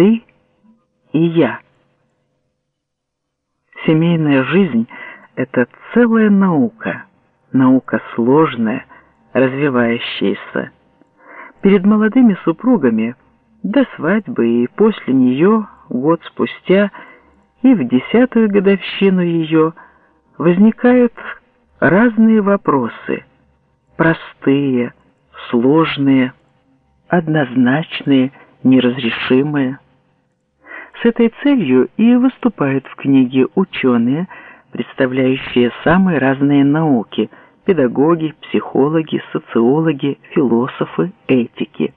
ты и я. Семейная жизнь – это целая наука, наука сложная, развивающаяся. Перед молодыми супругами до свадьбы и после нее, год спустя, и в десятую годовщину ее возникают разные вопросы, простые, сложные, однозначные, неразрешимые. С этой целью и выступают в книге ученые, представляющие самые разные науки – педагоги, психологи, социологи, философы, этики.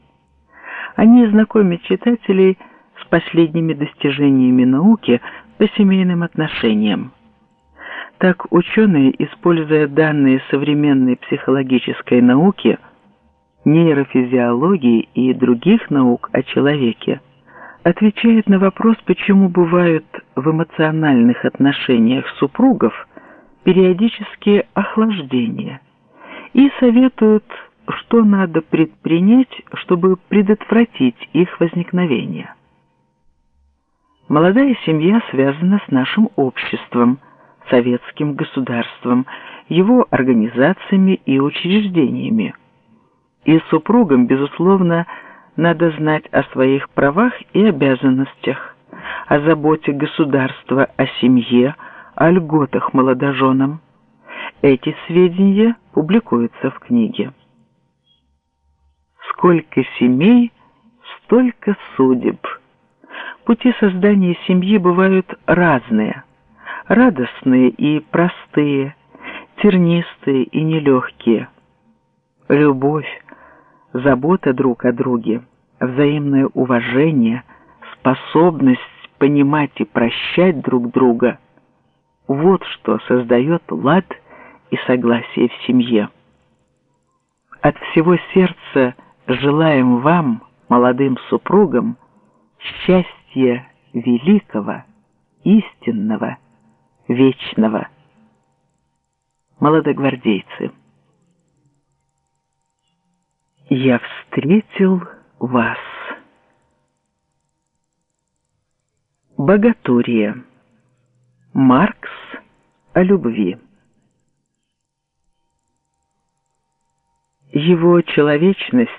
Они знакомят читателей с последними достижениями науки по семейным отношениям. Так ученые, используя данные современной психологической науки, нейрофизиологии и других наук о человеке, отвечают на вопрос, почему бывают в эмоциональных отношениях супругов периодические охлаждения, и советуют, что надо предпринять, чтобы предотвратить их возникновение. Молодая семья связана с нашим обществом, советским государством, его организациями и учреждениями. И супругам, безусловно, надо знать о своих правах и обязанностях, о заботе государства о семье, о льготах молодоженам. Эти сведения публикуются в книге. Сколько семей, столько судеб. Пути создания семьи бывают разные, радостные и простые, тернистые и нелегкие. Любовь, забота друг о друге, взаимное уважение, способность понимать и прощать друг друга – вот что создает лад и согласие в семье. От всего сердца желаем вам, молодым супругам, счастья великого, истинного, вечного. Молодогвардейцы я встретил вас. Богатурье. Маркс о любви. Его человечность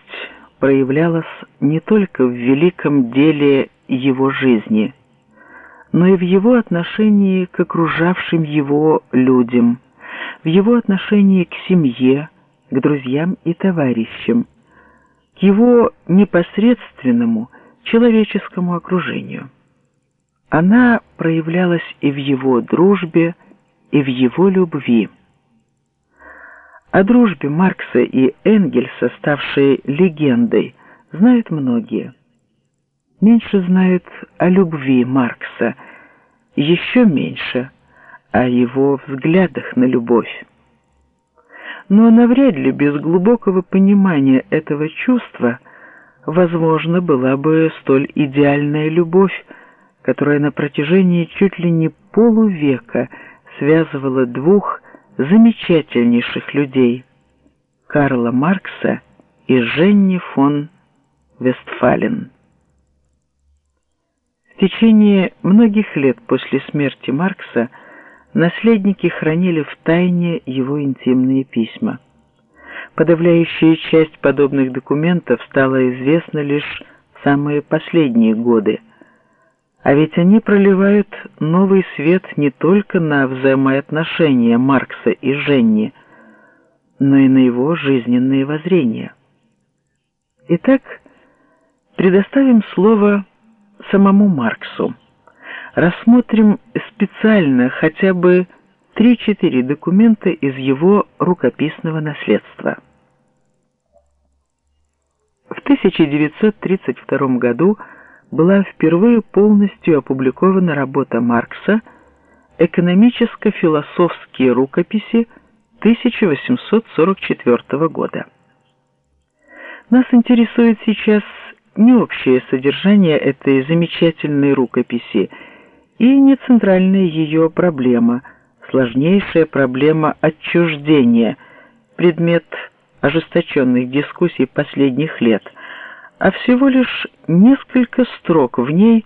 проявлялась не только в великом деле его жизни, но и в его отношении к окружавшим его людям, в его отношении к семье, к друзьям и товарищам, к его непосредственному человеческому окружению. Она проявлялась и в его дружбе, и в его любви. О дружбе Маркса и Энгельса, ставшей легендой, знают многие. Меньше знают о любви Маркса, еще меньше о его взглядах на любовь но навряд ли без глубокого понимания этого чувства возможно была бы столь идеальная любовь, которая на протяжении чуть ли не полувека связывала двух замечательнейших людей – Карла Маркса и Женни фон Вестфален. В течение многих лет после смерти Маркса – наследники хранили в тайне его интимные письма. Подавляющая часть подобных документов стала известна лишь в самые последние годы, а ведь они проливают новый свет не только на взаимоотношения Маркса и Женни, но и на его жизненные воззрения. Итак, предоставим слово самому Марксу рассмотрим специально хотя бы 3-4 документа из его рукописного наследства. В 1932 году была впервые полностью опубликована работа Маркса «Экономическо-философские рукописи» 1844 года. Нас интересует сейчас не общее содержание этой замечательной рукописи – и не центральная ее проблема, сложнейшая проблема отчуждения, предмет ожесточенных дискуссий последних лет, а всего лишь несколько строк в ней